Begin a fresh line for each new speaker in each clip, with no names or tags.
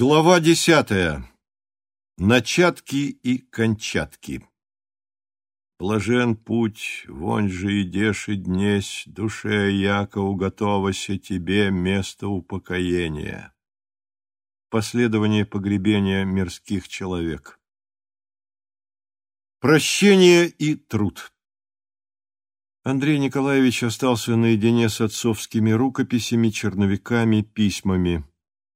Глава десятая. Начатки и кончатки. Блажен путь, вонь же идешь и днесь, душе яко уготовася тебе место упокоения. Последование погребения мирских человек. Прощение и труд. Андрей Николаевич остался наедине с отцовскими рукописями, черновиками, письмами.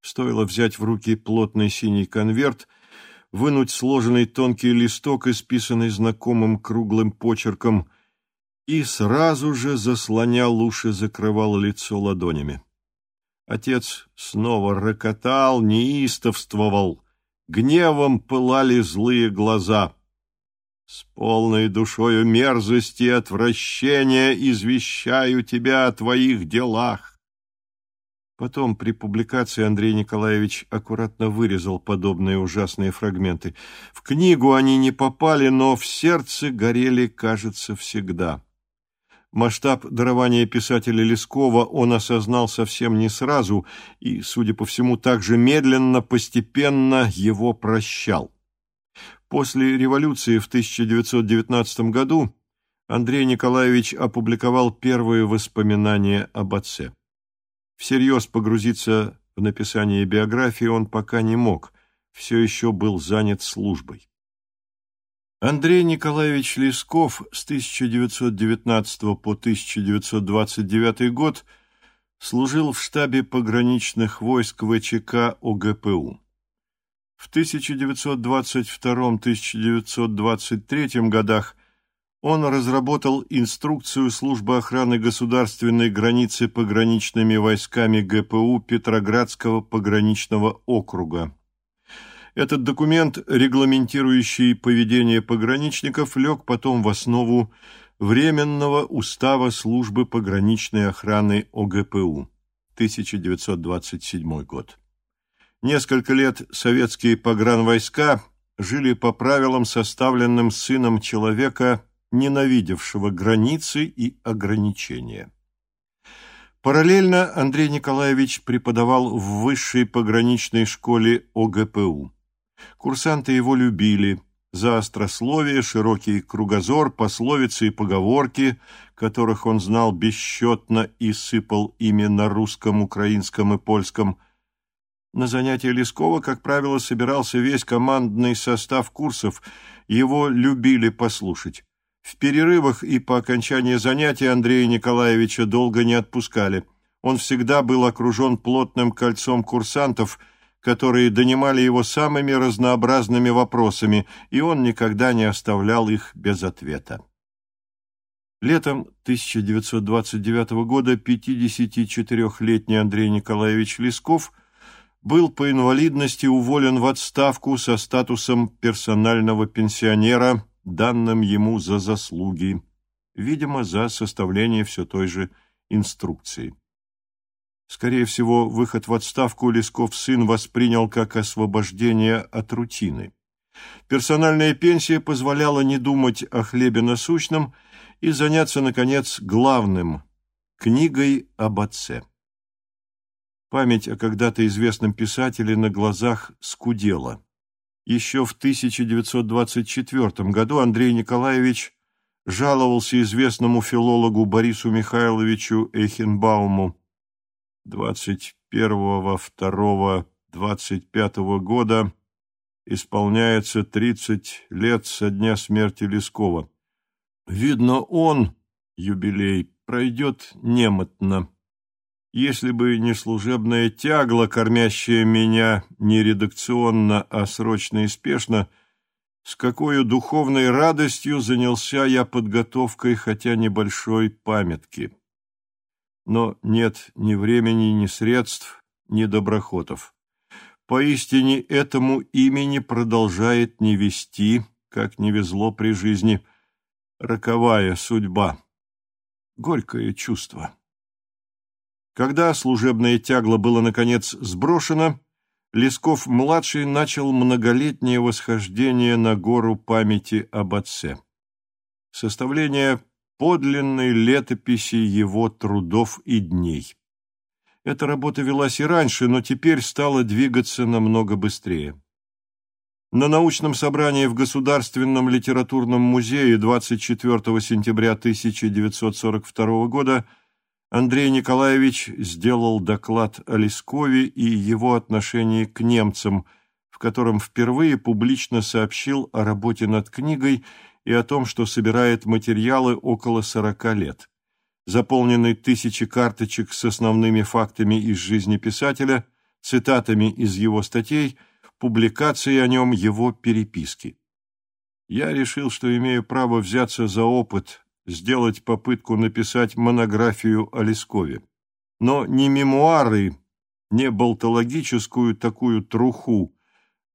Стоило взять в руки плотный синий конверт, вынуть сложенный тонкий листок, исписанный знакомым круглым почерком, и сразу же заслонял уши, закрывал лицо ладонями. Отец снова рокотал, неистовствовал, гневом пылали злые глаза. С полной душою мерзости и отвращения извещаю тебя о твоих делах. Потом при публикации Андрей Николаевич аккуратно вырезал подобные ужасные фрагменты. В книгу они не попали, но в сердце горели, кажется, всегда. Масштаб дарования писателя Лескова он осознал совсем не сразу и, судя по всему, также медленно, постепенно его прощал. После революции в 1919 году Андрей Николаевич опубликовал первые воспоминания об отце. Всерьез погрузиться в написание биографии он пока не мог, все еще был занят службой. Андрей Николаевич Лесков с 1919 по 1929 год служил в штабе пограничных войск ВЧК ОГПУ. В 1922-1923 годах он разработал инструкцию службы охраны государственной границы пограничными войсками ГПУ Петроградского пограничного округа. Этот документ, регламентирующий поведение пограничников, лег потом в основу Временного устава службы пограничной охраны ОГПУ, 1927 год. Несколько лет советские погранвойска жили по правилам, составленным сыном человека ненавидевшего границы и ограничения. Параллельно Андрей Николаевич преподавал в высшей пограничной школе ОГПУ. Курсанты его любили за острословие, широкий кругозор, пословицы и поговорки, которых он знал бесчетно и сыпал ими на русском, украинском и польском. На занятия Лескова, как правило, собирался весь командный состав курсов, его любили послушать. В перерывах и по окончании занятий Андрея Николаевича долго не отпускали. Он всегда был окружен плотным кольцом курсантов, которые донимали его самыми разнообразными вопросами, и он никогда не оставлял их без ответа. Летом 1929 года 54-летний Андрей Николаевич Лесков был по инвалидности уволен в отставку со статусом персонального пенсионера данным ему за заслуги, видимо, за составление все той же инструкции. Скорее всего, выход в отставку Лесков сын воспринял как освобождение от рутины. Персональная пенсия позволяла не думать о хлебе насущном и заняться, наконец, главным – книгой об отце. Память о когда-то известном писателе на глазах скудела. Еще в 1924 году Андрей Николаевич жаловался известному филологу Борису Михайловичу Эхенбауму 21-2-25 года исполняется 30 лет со дня смерти Лескова. Видно, он, юбилей, пройдет немотно. Если бы не служебная тягла, кормящая меня не редакционно, а срочно и спешно, с какой духовной радостью занялся я подготовкой хотя небольшой памятки. Но нет ни времени, ни средств, ни доброхотов. Поистине этому имени продолжает не вести, как не везло при жизни, роковая судьба, горькое чувство. Когда служебное тягло было, наконец, сброшено, Лесков-младший начал многолетнее восхождение на гору памяти об отце. Составление подлинной летописи его трудов и дней. Эта работа велась и раньше, но теперь стала двигаться намного быстрее. На научном собрании в Государственном литературном музее 24 сентября 1942 года Андрей Николаевич сделал доклад о Лескове и его отношении к немцам, в котором впервые публично сообщил о работе над книгой и о том, что собирает материалы около 40 лет. Заполненный тысячи карточек с основными фактами из жизни писателя, цитатами из его статей – публикации о нем его переписки. Я решил, что имею право взяться за опыт, сделать попытку написать монографию о Лескове. Но не мемуары, не болтологическую такую труху,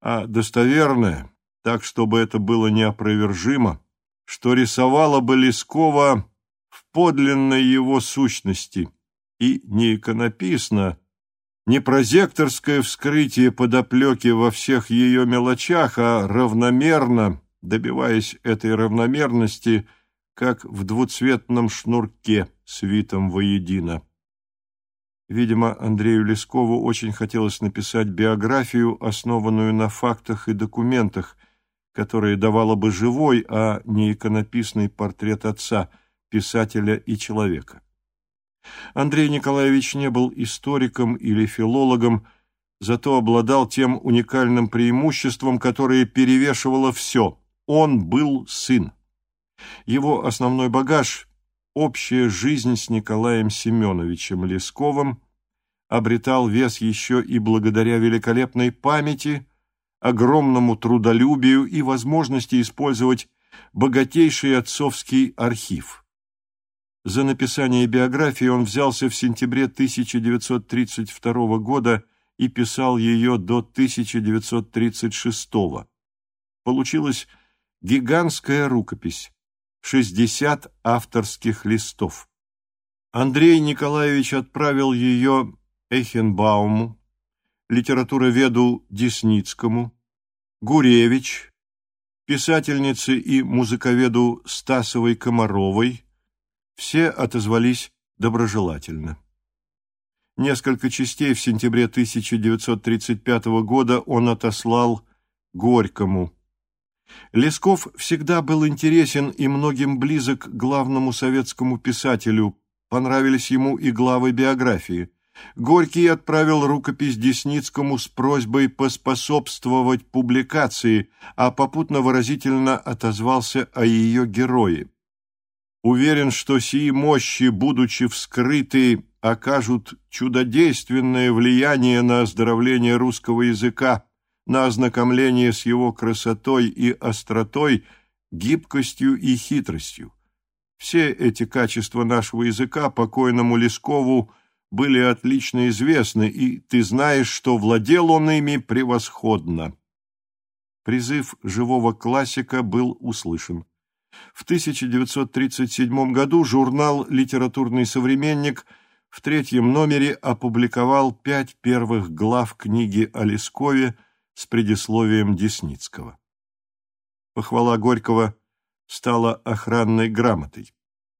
а достоверное, так, чтобы это было неопровержимо, что рисовало бы Лескова в подлинной его сущности и не иконописно, не прозекторское вскрытие подоплеки во всех ее мелочах, а равномерно, добиваясь этой равномерности, как в двуцветном шнурке, свитом воедино. Видимо, Андрею Лескову очень хотелось написать биографию, основанную на фактах и документах, которая давала бы живой, а не иконописный портрет отца, писателя и человека. Андрей Николаевич не был историком или филологом, зато обладал тем уникальным преимуществом, которое перевешивало все. Он был сын. Его основной багаж – общая жизнь с Николаем Семеновичем Лесковым – обретал вес еще и благодаря великолепной памяти, огромному трудолюбию и возможности использовать богатейший отцовский архив. За написание биографии он взялся в сентябре 1932 года и писал ее до 1936. Получилась гигантская рукопись, 60 авторских листов. Андрей Николаевич отправил ее Эхенбауму, литературоведу Десницкому, Гуревич, писательнице и музыковеду Стасовой Комаровой, все отозвались доброжелательно. Несколько частей в сентябре 1935 года он отослал Горькому. Лесков всегда был интересен и многим близок главному советскому писателю, понравились ему и главы биографии. Горький отправил рукопись Десницкому с просьбой поспособствовать публикации, а попутно выразительно отозвался о ее герое. Уверен, что сии мощи, будучи вскрыты, окажут чудодейственное влияние на оздоровление русского языка, на ознакомление с его красотой и остротой, гибкостью и хитростью. Все эти качества нашего языка покойному Лескову были отлично известны, и ты знаешь, что владел он ими превосходно. Призыв живого классика был услышан. В 1937 году журнал «Литературный современник» в третьем номере опубликовал пять первых глав книги о Лескове с предисловием Десницкого. Похвала Горького стала охранной грамотой.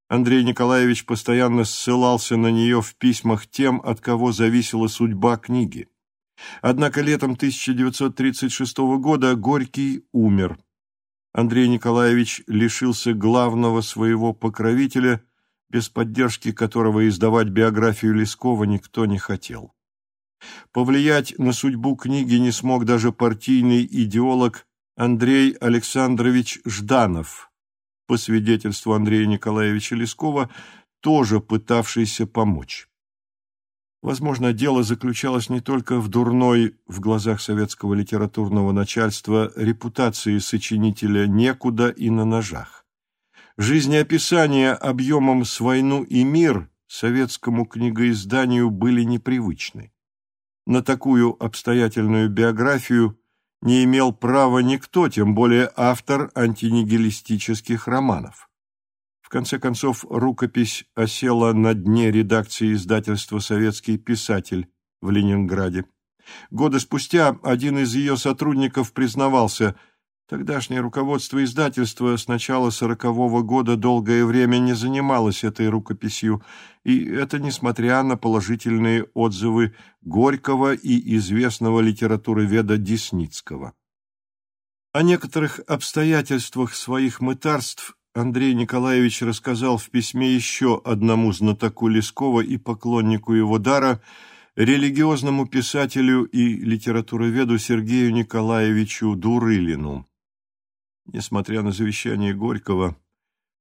Андрей Николаевич постоянно ссылался на нее в письмах тем, от кого зависела судьба книги. Однако летом 1936 года Горький умер – Андрей Николаевич лишился главного своего покровителя, без поддержки которого издавать биографию Лескова никто не хотел. Повлиять на судьбу книги не смог даже партийный идеолог Андрей Александрович Жданов, по свидетельству Андрея Николаевича Лескова, тоже пытавшийся помочь. Возможно, дело заключалось не только в дурной в глазах советского литературного начальства репутации сочинителя некуда и на ножах. Жизнеописания объемом с войну и мир советскому книгоизданию были непривычны. На такую обстоятельную биографию не имел права никто, тем более автор антинигилистических романов. В конце концов, рукопись осела на дне редакции издательства «Советский писатель» в Ленинграде. Годы спустя один из ее сотрудников признавался, Тогдашнее руководство издательства с начала сорокового года долгое время не занималось этой рукописью, и это несмотря на положительные отзывы Горького и известного литературоведа Десницкого. О некоторых обстоятельствах своих мытарств Андрей Николаевич рассказал в письме еще одному знатоку Лескова и поклоннику его дара, религиозному писателю и литературоведу Сергею Николаевичу Дурылину. Несмотря на завещание Горького,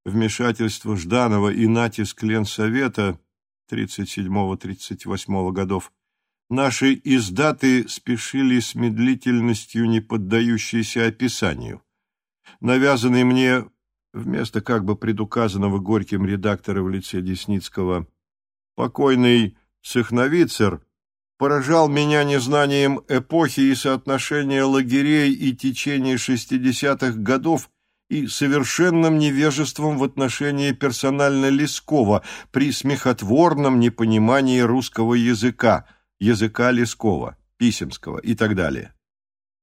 вмешательство Жданова и натиск Ленсовета 37-38 годов, наши издаты спешили с медлительностью, не поддающейся описанию. Навязанный мне вместо как бы предуказанного Горьким редактора в лице Десницкого покойный Сахновицер поражал меня незнанием эпохи и соотношения лагерей и течения шестидесятых годов и совершенным невежеством в отношении персонально Лескова при смехотворном непонимании русского языка, языка Лескова, Писемского и так далее.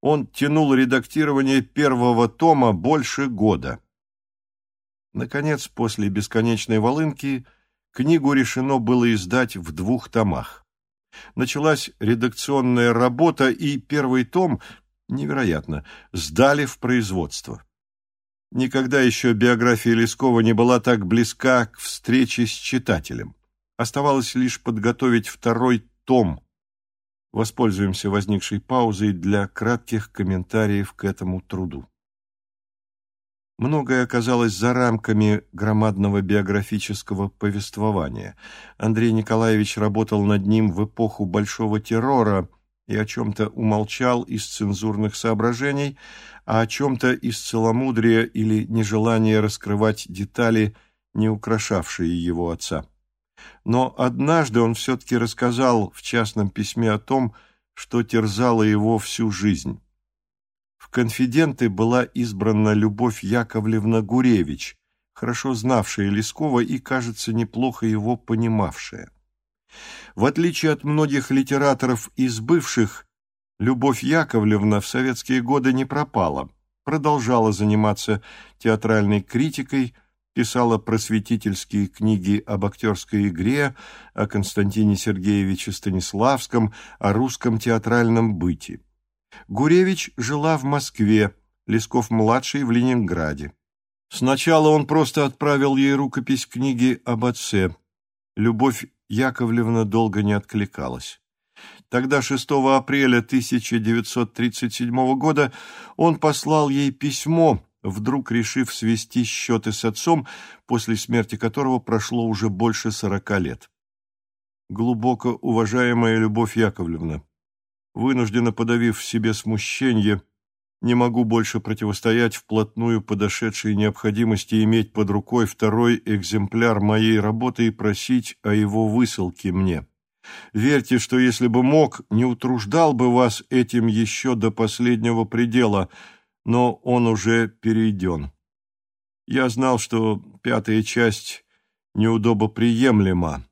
Он тянул редактирование первого тома больше года. Наконец, после бесконечной волынки, книгу решено было издать в двух томах. Началась редакционная работа, и первый том, невероятно, сдали в производство. Никогда еще биография Лескова не была так близка к встрече с читателем. Оставалось лишь подготовить второй том. Воспользуемся возникшей паузой для кратких комментариев к этому труду. Многое оказалось за рамками громадного биографического повествования. Андрей Николаевич работал над ним в эпоху Большого террора и о чем-то умолчал из цензурных соображений, а о чем-то из целомудрия или нежелания раскрывать детали, не украшавшие его отца. Но однажды он все-таки рассказал в частном письме о том, что терзало его всю жизнь. Конфиденты была избрана Любовь Яковлевна Гуревич, хорошо знавшая Лескова и, кажется, неплохо его понимавшая. В отличие от многих литераторов из бывших, Любовь Яковлевна в советские годы не пропала, продолжала заниматься театральной критикой, писала просветительские книги об актерской игре, о Константине Сергеевиче Станиславском, о русском театральном быте. Гуревич жила в Москве, Лесков-младший в Ленинграде. Сначала он просто отправил ей рукопись книги об отце. Любовь Яковлевна долго не откликалась. Тогда, 6 апреля 1937 года, он послал ей письмо, вдруг решив свести счеты с отцом, после смерти которого прошло уже больше сорока лет. Глубоко уважаемая Любовь Яковлевна, вынужденно подавив в себе смущение, не могу больше противостоять вплотную подошедшей необходимости иметь под рукой второй экземпляр моей работы и просить о его высылке мне. Верьте, что если бы мог, не утруждал бы вас этим еще до последнего предела, но он уже перейден. Я знал, что пятая часть неудобоприемлема.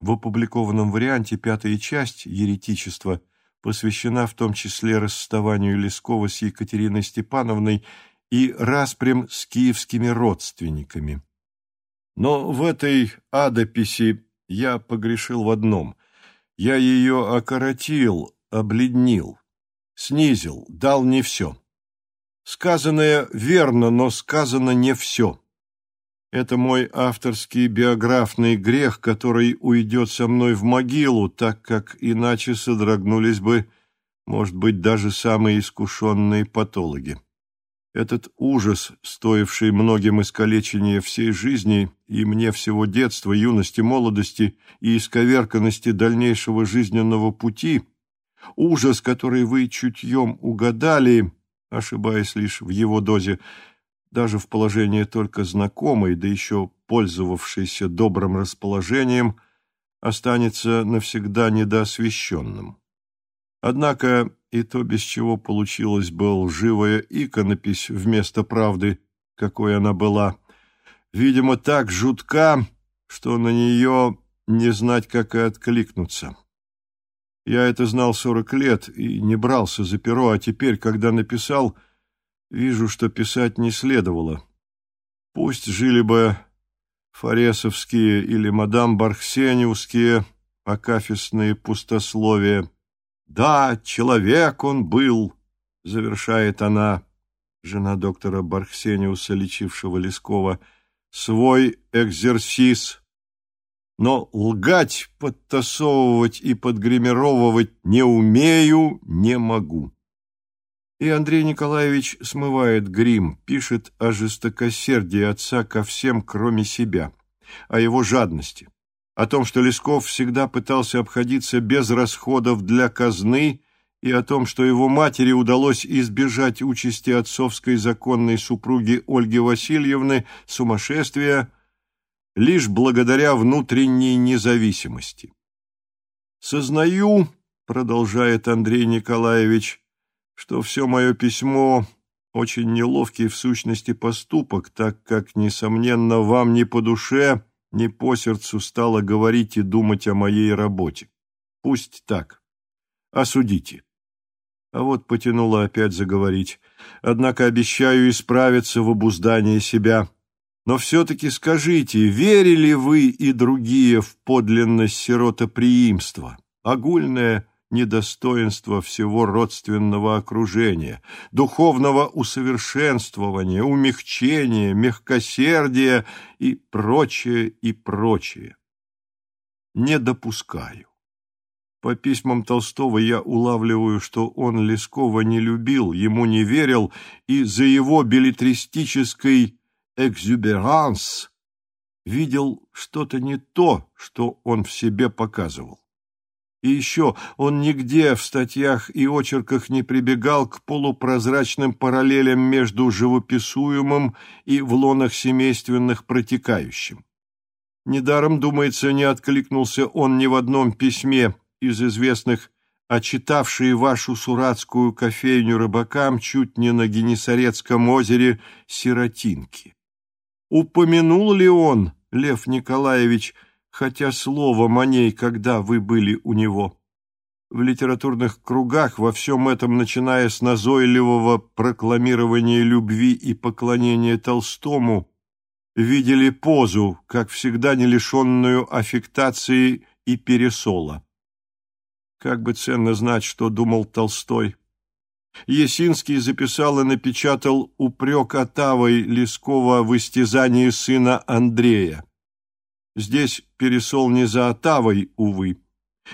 В опубликованном варианте пятая часть «Еретичество» посвящена в том числе расставанию Лескова с Екатериной Степановной и распрям с киевскими родственниками. Но в этой адописи я погрешил в одном. Я ее окоротил, обледнил, снизил, дал не все. Сказанное верно, но сказано не все. Это мой авторский биографный грех, который уйдет со мной в могилу, так как иначе содрогнулись бы, может быть, даже самые искушенные патологи. Этот ужас, стоивший многим искалечения всей жизни и мне всего детства, юности, молодости и исковерканности дальнейшего жизненного пути, ужас, который вы чутьем угадали, ошибаясь лишь в его дозе, даже в положении только знакомой, да еще пользовавшейся добрым расположением, останется навсегда недоосвещенным. Однако и то, без чего получилась бы лживая иконопись вместо правды, какой она была, видимо, так жутка, что на нее не знать, как и откликнуться. Я это знал сорок лет и не брался за перо, а теперь, когда написал, Вижу, что писать не следовало. Пусть жили бы фаресовские или мадам Бархсениусские акафистные пустословия. «Да, человек он был», — завершает она, жена доктора Бархсениуса, лечившего Лескова, «свой экзерсис». Но лгать, подтасовывать и подгримировывать не умею, не могу. И Андрей Николаевич смывает грим, пишет о жестокосердии отца ко всем, кроме себя, о его жадности, о том, что Лесков всегда пытался обходиться без расходов для казны, и о том, что его матери удалось избежать участи отцовской законной супруги Ольги Васильевны, сумасшествия, лишь благодаря внутренней независимости. «Сознаю», — продолжает Андрей Николаевич, что все мое письмо очень неловкий в сущности поступок, так как, несомненно, вам не по душе, не по сердцу стало говорить и думать о моей работе. Пусть так. Осудите. А вот потянула опять заговорить. Однако обещаю исправиться в обуздании себя. Но все-таки скажите, верили вы и другие в подлинность сиротоприимства? Огульное недостоинство всего родственного окружения, духовного усовершенствования, умягчения, мягкосердия и прочее, и прочее. Не допускаю. По письмам Толстого я улавливаю, что он Лескова не любил, ему не верил, и за его билетристической экзюберанс видел что-то не то, что он в себе показывал. И еще он нигде в статьях и очерках не прибегал к полупрозрачным параллелям между живописуемым и в лонах семейственных протекающим. Недаром, думается, не откликнулся он ни в одном письме из известных, очитавшие вашу суратскую кофейню рыбакам чуть не на Генесарецком озере Сиротинки. Упомянул ли он, Лев Николаевич, хотя словом о ней, когда вы были у него. В литературных кругах во всем этом, начиная с назойливого прокламирования любви и поклонения Толстому, видели позу, как всегда не лишенную аффектации и пересола. Как бы ценно знать, что думал Толстой. Есинский записал и напечатал упрек Отавой Лескова в истязании сына Андрея. Здесь пересол не за Отавой, увы.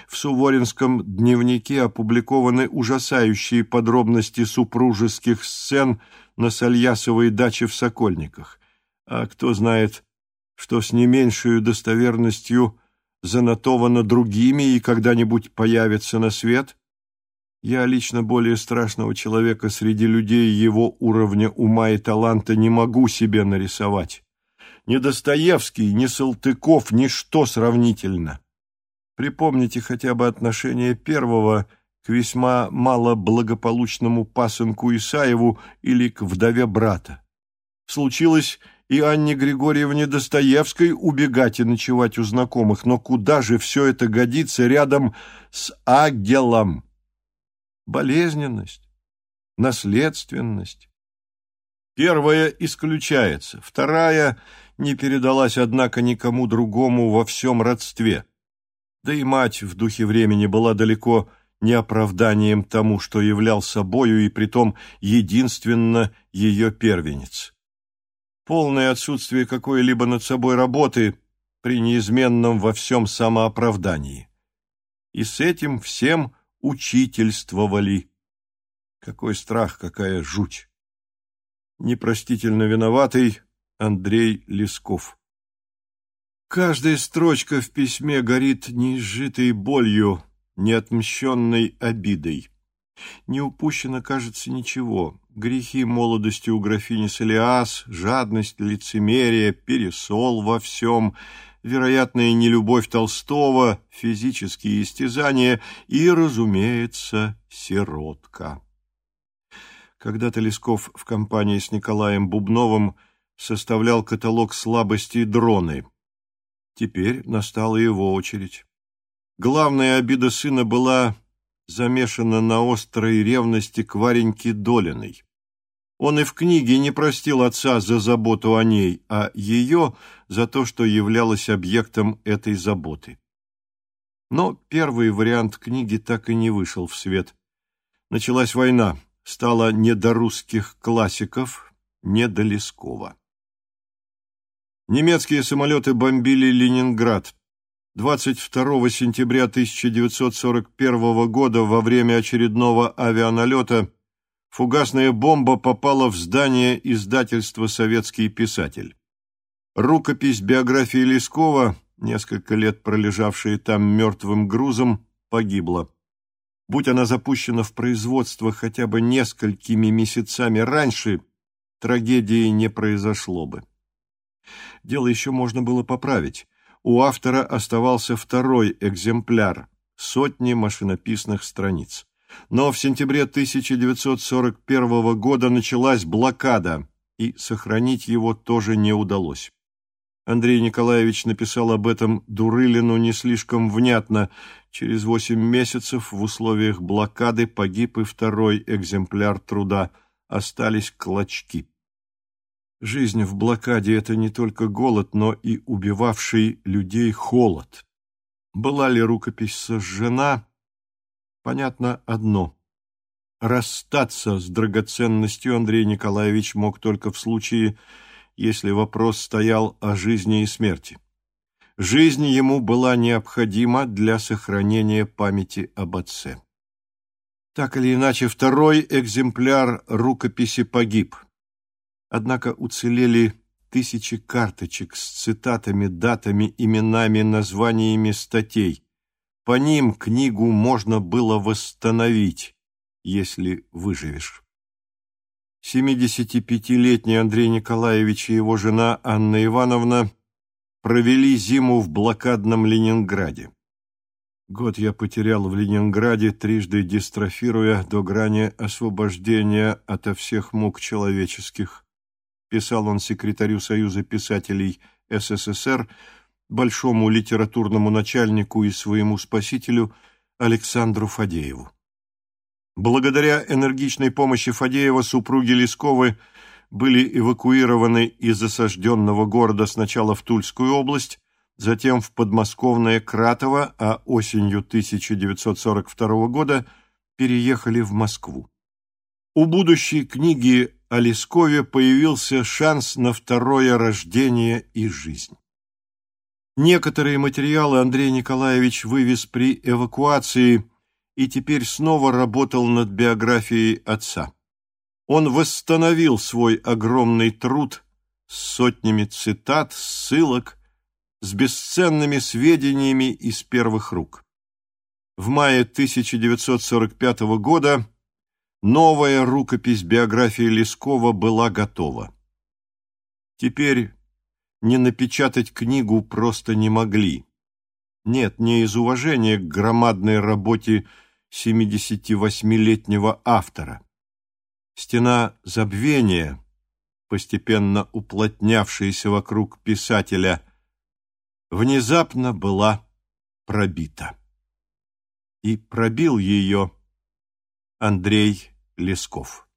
В Суворинском дневнике опубликованы ужасающие подробности супружеских сцен на Сальясовой даче в Сокольниках. А кто знает, что с не меньшей достоверностью занотовано другими и когда-нибудь появится на свет? Я лично более страшного человека среди людей его уровня ума и таланта не могу себе нарисовать. Ни Достоевский, ни Салтыков, ничто сравнительно. Припомните хотя бы отношение первого к весьма малоблагополучному пасынку Исаеву или к вдове брата. Случилось и Анне Григорьевне Достоевской убегать и ночевать у знакомых, но куда же все это годится рядом с Агелом? Болезненность, наследственность. Первая исключается, вторая не передалась, однако, никому другому во всем родстве. Да и мать в духе времени была далеко не оправданием тому, что являл собою и притом единственно ее первенец. Полное отсутствие какой-либо над собой работы при неизменном во всем самооправдании. И с этим всем учительствовали. Какой страх, какая жуть! Непростительно виноватый, Андрей Лесков. Каждая строчка в письме горит неизжитой болью, неотмщенной обидой. Не упущено, кажется, ничего. Грехи молодости у графини Солиас, жадность, лицемерие, пересол во всем, вероятная нелюбовь Толстого, физические истязания и, разумеется, сиротка. Когда-то Лесков в компании с Николаем Бубновым – составлял каталог слабостей дроны. Теперь настала его очередь. Главная обида сына была замешана на острой ревности к Вареньке Долиной. Он и в книге не простил отца за заботу о ней, а ее за то, что являлась объектом этой заботы. Но первый вариант книги так и не вышел в свет. Началась война, стало не до русских классиков, не до Лескова. Немецкие самолеты бомбили Ленинград. 22 сентября 1941 года во время очередного авианалета фугасная бомба попала в здание издательства «Советский писатель». Рукопись биографии Лескова, несколько лет пролежавшая там мертвым грузом, погибла. Будь она запущена в производство хотя бы несколькими месяцами раньше, трагедии не произошло бы. Дело еще можно было поправить. У автора оставался второй экземпляр – сотни машинописных страниц. Но в сентябре 1941 года началась блокада, и сохранить его тоже не удалось. Андрей Николаевич написал об этом Дурылину не слишком внятно. Через восемь месяцев в условиях блокады погиб и второй экземпляр труда. Остались клочки. Жизнь в блокаде – это не только голод, но и убивавший людей холод. Была ли рукопись сожжена? Понятно одно. Расстаться с драгоценностью Андрей Николаевич мог только в случае, если вопрос стоял о жизни и смерти. Жизнь ему была необходима для сохранения памяти об отце. Так или иначе, второй экземпляр рукописи погиб – Однако уцелели тысячи карточек с цитатами, датами, именами, названиями статей. По ним книгу можно было восстановить, если выживешь. 75-летний Андрей Николаевич и его жена Анна Ивановна провели зиму в блокадном Ленинграде. Год я потерял в Ленинграде, трижды дистрофируя до грани освобождения ото всех мук человеческих писал он секретарю Союза писателей СССР, большому литературному начальнику и своему спасителю Александру Фадееву. Благодаря энергичной помощи Фадеева супруги Лесковы были эвакуированы из осажденного города сначала в Тульскую область, затем в подмосковное Кратово, а осенью 1942 года переехали в Москву. У будущей книги о Лескове появился шанс на второе рождение и жизнь. Некоторые материалы Андрей Николаевич вывез при эвакуации и теперь снова работал над биографией отца. Он восстановил свой огромный труд с сотнями цитат, ссылок, с бесценными сведениями из первых рук. В мае 1945 года Новая рукопись биографии Лескова была готова. Теперь не напечатать книгу просто не могли. Нет, не из уважения к громадной работе 78-летнего автора. Стена забвения, постепенно уплотнявшаяся вокруг писателя, внезапно была пробита. И пробил ее Андрей Лесков